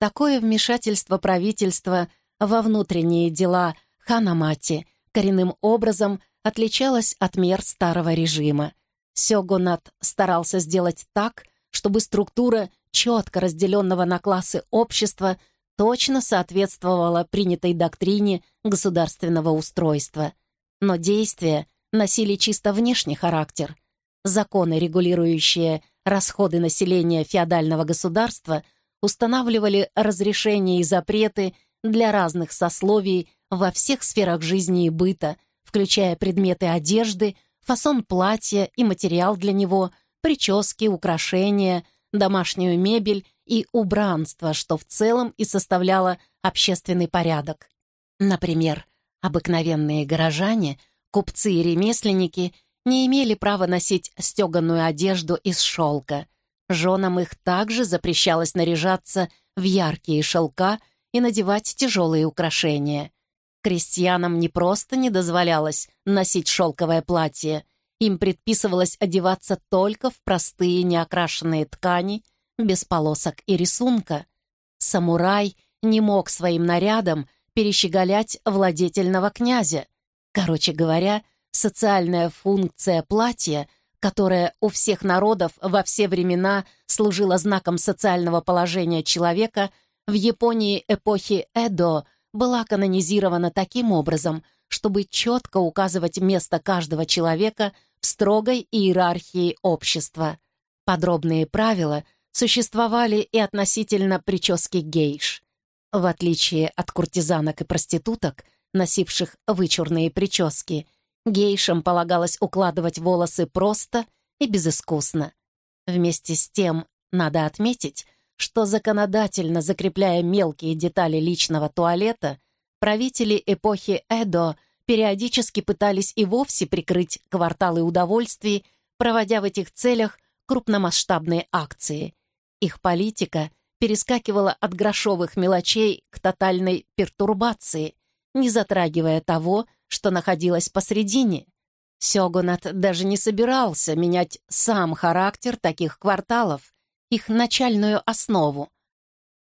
Такое вмешательство правительства во внутренние дела Ханамати коренным образом отличалось от мер старого режима. Сёгунат старался сделать так, чтобы структура четко разделенного на классы общества точно соответствовала принятой доктрине государственного устройства. Но действия носили чисто внешний характер. Законы, регулирующие расходы населения феодального государства, устанавливали разрешения и запреты для разных сословий во всех сферах жизни и быта, включая предметы одежды, фасон платья и материал для него, прически, украшения, домашнюю мебель и убранство, что в целом и составляло общественный порядок. Например, Обыкновенные горожане, купцы и ремесленники не имели права носить стеганую одежду из шелка. Женам их также запрещалось наряжаться в яркие шелка и надевать тяжелые украшения. Крестьянам не просто не дозволялось носить шелковое платье, им предписывалось одеваться только в простые неокрашенные ткани, без полосок и рисунка. Самурай не мог своим нарядом перещеголять владетельного князя. Короче говоря, социальная функция платья, которая у всех народов во все времена служила знаком социального положения человека, в Японии эпохи Эдо была канонизирована таким образом, чтобы четко указывать место каждого человека в строгой иерархии общества. Подробные правила существовали и относительно прически гейш. В отличие от куртизанок и проституток, носивших вычурные прически, гейшам полагалось укладывать волосы просто и безыскусно. Вместе с тем, надо отметить, что законодательно закрепляя мелкие детали личного туалета, правители эпохи Эдо периодически пытались и вовсе прикрыть кварталы удовольствий, проводя в этих целях крупномасштабные акции. Их политика — перескакивала от грошовых мелочей к тотальной пертурбации, не затрагивая того, что находилось посредине. Сёгунат даже не собирался менять сам характер таких кварталов, их начальную основу.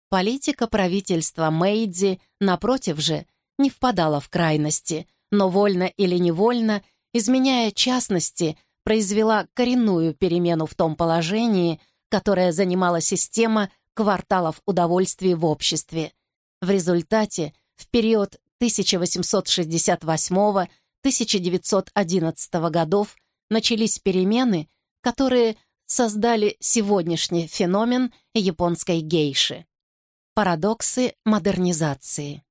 Политика правительства Мэйдзи, напротив же, не впадала в крайности, но вольно или невольно, изменяя частности, произвела коренную перемену в том положении, которое занимала система кварталов удовольствий в обществе. В результате в период 1868-1911 годов начались перемены, которые создали сегодняшний феномен японской гейши. Парадоксы модернизации.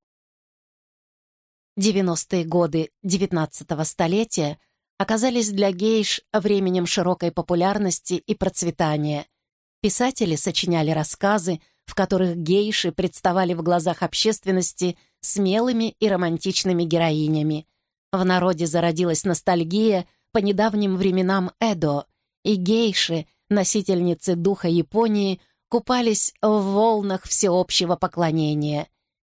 90-е годы XIX столетия оказались для гейш временем широкой популярности и процветания – Писатели сочиняли рассказы, в которых гейши представали в глазах общественности смелыми и романтичными героинями. В народе зародилась ностальгия по недавним временам Эдо, и гейши, носительницы духа Японии, купались в волнах всеобщего поклонения.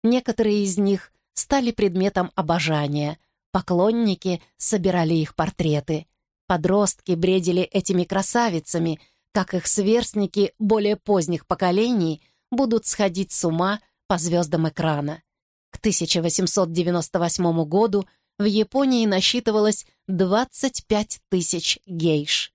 Некоторые из них стали предметом обожания, поклонники собирали их портреты. Подростки бредили этими красавицами — как их сверстники более поздних поколений будут сходить с ума по звездам экрана. К 1898 году в Японии насчитывалось 25 тысяч гейш.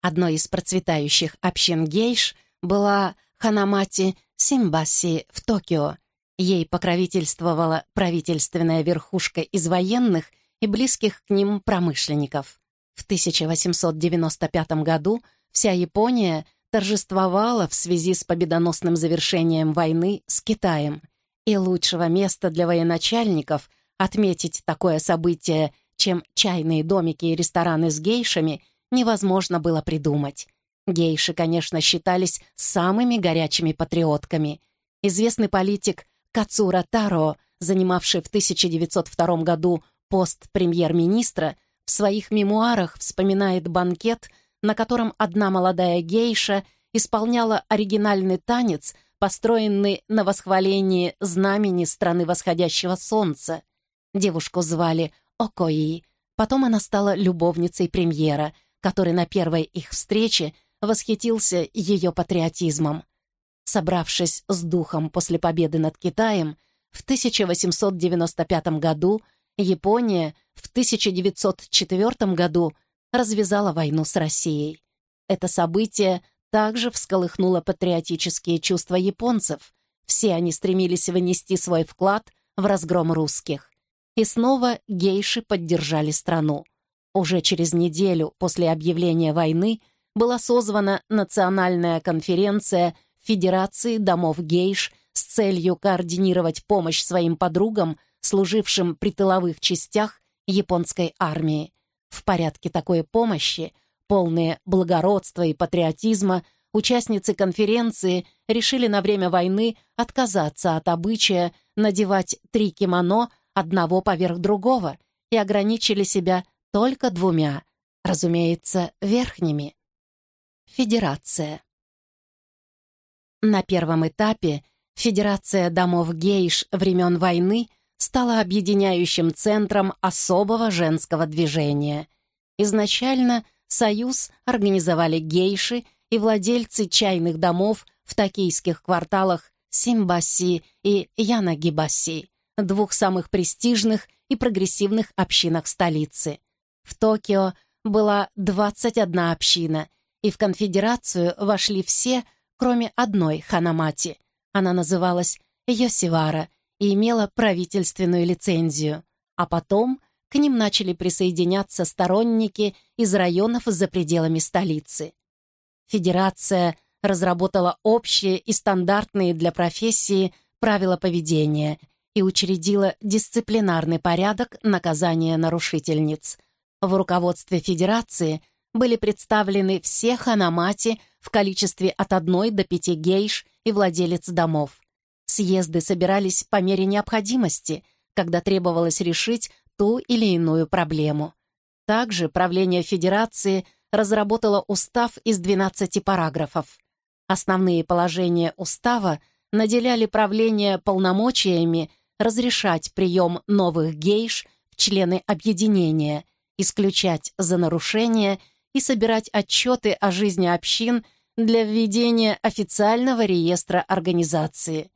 Одной из процветающих общин гейш была Ханамати Симбаси в Токио. Ей покровительствовала правительственная верхушка из военных и близких к ним промышленников. В 1895 году Вся Япония торжествовала в связи с победоносным завершением войны с Китаем. И лучшего места для военачальников отметить такое событие, чем чайные домики и рестораны с гейшами, невозможно было придумать. Гейши, конечно, считались самыми горячими патриотками. Известный политик Кацура Таро, занимавший в 1902 году пост премьер-министра, в своих мемуарах вспоминает банкет – на котором одна молодая гейша исполняла оригинальный танец, построенный на восхвалении знамени страны восходящего солнца. Девушку звали Окои. Потом она стала любовницей премьера, который на первой их встрече восхитился ее патриотизмом. Собравшись с духом после победы над Китаем, в 1895 году Япония, в 1904 году развязала войну с Россией. Это событие также всколыхнуло патриотические чувства японцев. Все они стремились вынести свой вклад в разгром русских. И снова гейши поддержали страну. Уже через неделю после объявления войны была созвана национальная конференция Федерации домов гейш с целью координировать помощь своим подругам, служившим при тыловых частях японской армии. В порядке такой помощи, полные благородства и патриотизма, участницы конференции решили на время войны отказаться от обычая надевать три кимоно, одного поверх другого и ограничили себя только двумя, разумеется, верхними. Федерация. На первом этапе Федерация домов гейш времен войны стала объединяющим центром особого женского движения. Изначально союз организовали гейши и владельцы чайных домов в токийских кварталах Симбаси и Янагибаси, двух самых престижных и прогрессивных общинах столицы. В Токио была 21 община, и в конфедерацию вошли все, кроме одной Ханамати. Она называлась Йосивара и имела правительственную лицензию, а потом к ним начали присоединяться сторонники из районов за пределами столицы. Федерация разработала общие и стандартные для профессии правила поведения и учредила дисциплинарный порядок наказания нарушительниц. В руководстве Федерации были представлены все ханамати в количестве от одной до пяти гейш и владелец домов. Съезды собирались по мере необходимости, когда требовалось решить ту или иную проблему. Также правление Федерации разработало устав из 12 параграфов. Основные положения устава наделяли правление полномочиями разрешать прием новых гейш в члены объединения, исключать за нарушения и собирать отчеты о жизни общин для введения официального реестра организации.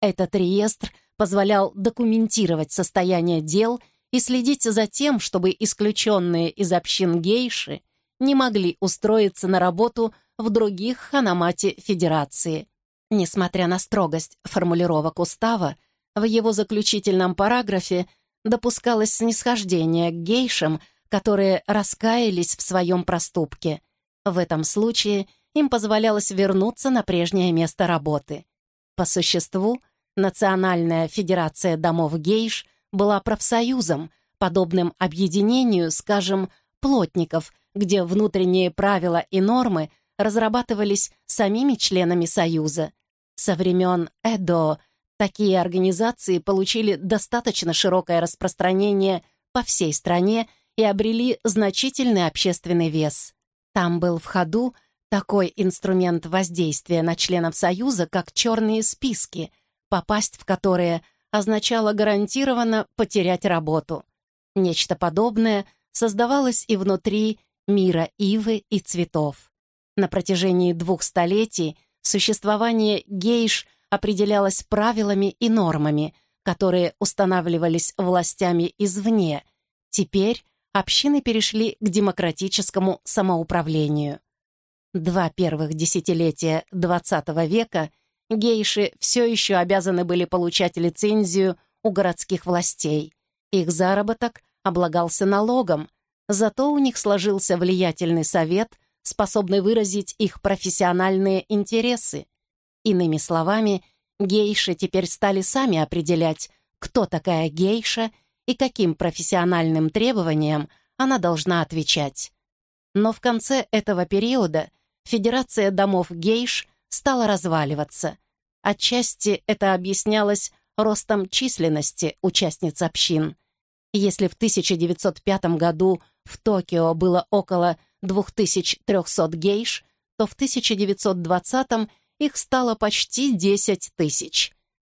Этот реестр позволял документировать состояние дел и следить за тем, чтобы исключенные из общин гейши не могли устроиться на работу в других ханамате Федерации. Несмотря на строгость формулировок устава, в его заключительном параграфе допускалось снисхождение к гейшам, которые раскаялись в своем проступке. В этом случае им позволялось вернуться на прежнее место работы. По существу, Национальная федерация домов гейш была профсоюзом, подобным объединению, скажем, плотников, где внутренние правила и нормы разрабатывались самими членами Союза. Со времен Эдо такие организации получили достаточно широкое распространение по всей стране и обрели значительный общественный вес. Там был в ходу такой инструмент воздействия на членов Союза, как черные списки, попасть в которые означало гарантированно потерять работу. Нечто подобное создавалось и внутри мира ивы и цветов. На протяжении двух столетий существование гейш определялось правилами и нормами, которые устанавливались властями извне. Теперь общины перешли к демократическому самоуправлению. Два первых десятилетия XX века гейши все еще обязаны были получать лицензию у городских властей. Их заработок облагался налогом, зато у них сложился влиятельный совет, способный выразить их профессиональные интересы. Иными словами, гейши теперь стали сами определять, кто такая гейша и каким профессиональным требованиям она должна отвечать. Но в конце этого периода Федерация домов гейш стала разваливаться. Отчасти это объяснялось ростом численности участниц общин. Если в 1905 году в Токио было около 2300 гейш, то в 1920 их стало почти 10 тысяч.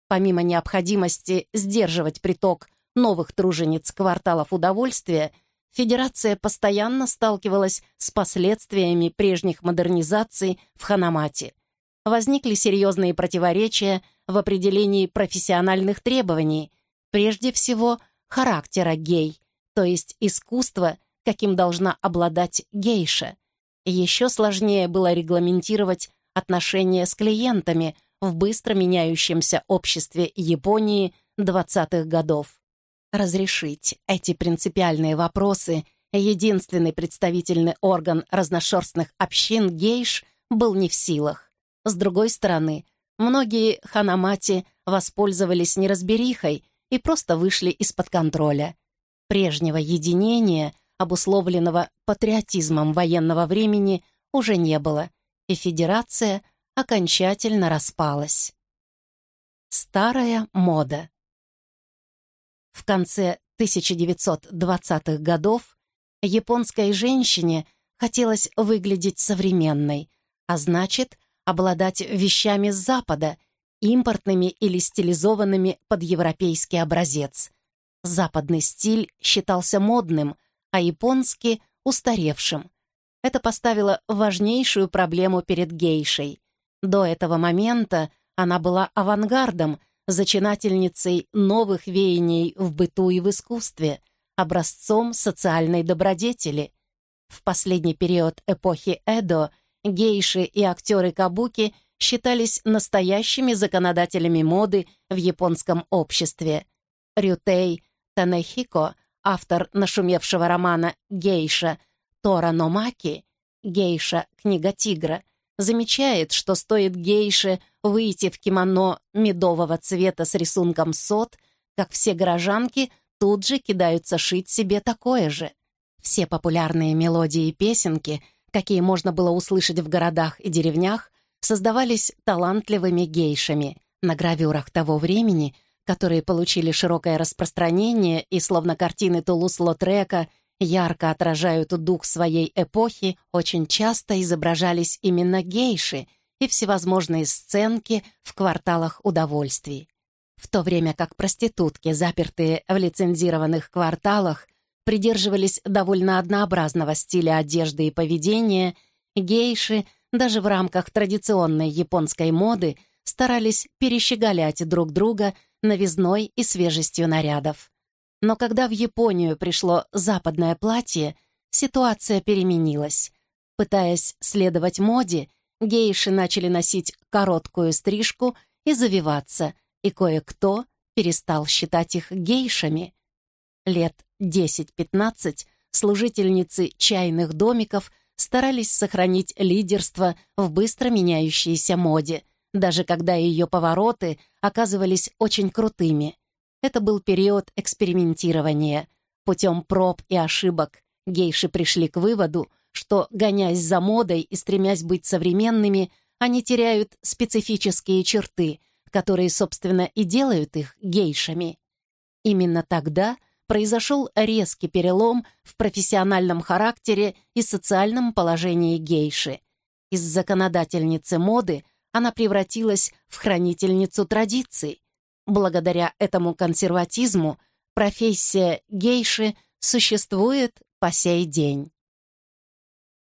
Помимо необходимости сдерживать приток новых тружениц кварталов удовольствия, Федерация постоянно сталкивалась с последствиями прежних модернизаций в Ханамате. Возникли серьезные противоречия в определении профессиональных требований, прежде всего характера гей, то есть искусства, каким должна обладать гейша. Еще сложнее было регламентировать отношения с клиентами в быстро меняющемся обществе Японии 20-х годов. Разрешить эти принципиальные вопросы единственный представительный орган разношерстных общин гейш был не в силах. С другой стороны, многие ханамати воспользовались неразберихой и просто вышли из-под контроля. Прежнего единения, обусловленного патриотизмом военного времени, уже не было, и Федерация окончательно распалась. Старая мода В конце 1920-х годов японской женщине хотелось выглядеть современной, а значит, обладать вещами с Запада, импортными или стилизованными под европейский образец. Западный стиль считался модным, а японский — устаревшим. Это поставило важнейшую проблему перед гейшей. До этого момента она была авангардом, зачинательницей новых веяний в быту и в искусстве, образцом социальной добродетели. В последний период эпохи Эдо гейши и актеры кабуки считались настоящими законодателями моды в японском обществе. Рютей Танехико, автор нашумевшего романа «Гейша», Тора Номаки, гейша «Книга тигра», замечает, что стоит гейше выйти в кимоно медового цвета с рисунком сот, как все горожанки тут же кидаются шить себе такое же. Все популярные мелодии и песенки, какие можно было услышать в городах и деревнях, создавались талантливыми гейшами. На гравюрах того времени, которые получили широкое распространение и словно картины Тулус-Лотрека — ярко отражают дух своей эпохи, очень часто изображались именно гейши и всевозможные сценки в кварталах удовольствий. В то время как проститутки, запертые в лицензированных кварталах, придерживались довольно однообразного стиля одежды и поведения, гейши даже в рамках традиционной японской моды старались перещеголять друг друга новизной и свежестью нарядов. Но когда в Японию пришло западное платье, ситуация переменилась. Пытаясь следовать моде, гейши начали носить короткую стрижку и завиваться, и кое-кто перестал считать их гейшами. Лет 10-15 служительницы чайных домиков старались сохранить лидерство в быстро меняющейся моде, даже когда ее повороты оказывались очень крутыми. Это был период экспериментирования. Путем проб и ошибок гейши пришли к выводу, что, гонясь за модой и стремясь быть современными, они теряют специфические черты, которые, собственно, и делают их гейшами. Именно тогда произошел резкий перелом в профессиональном характере и социальном положении гейши. Из законодательницы моды она превратилась в хранительницу традиций, Благодаря этому консерватизму профессия гейши существует по сей день.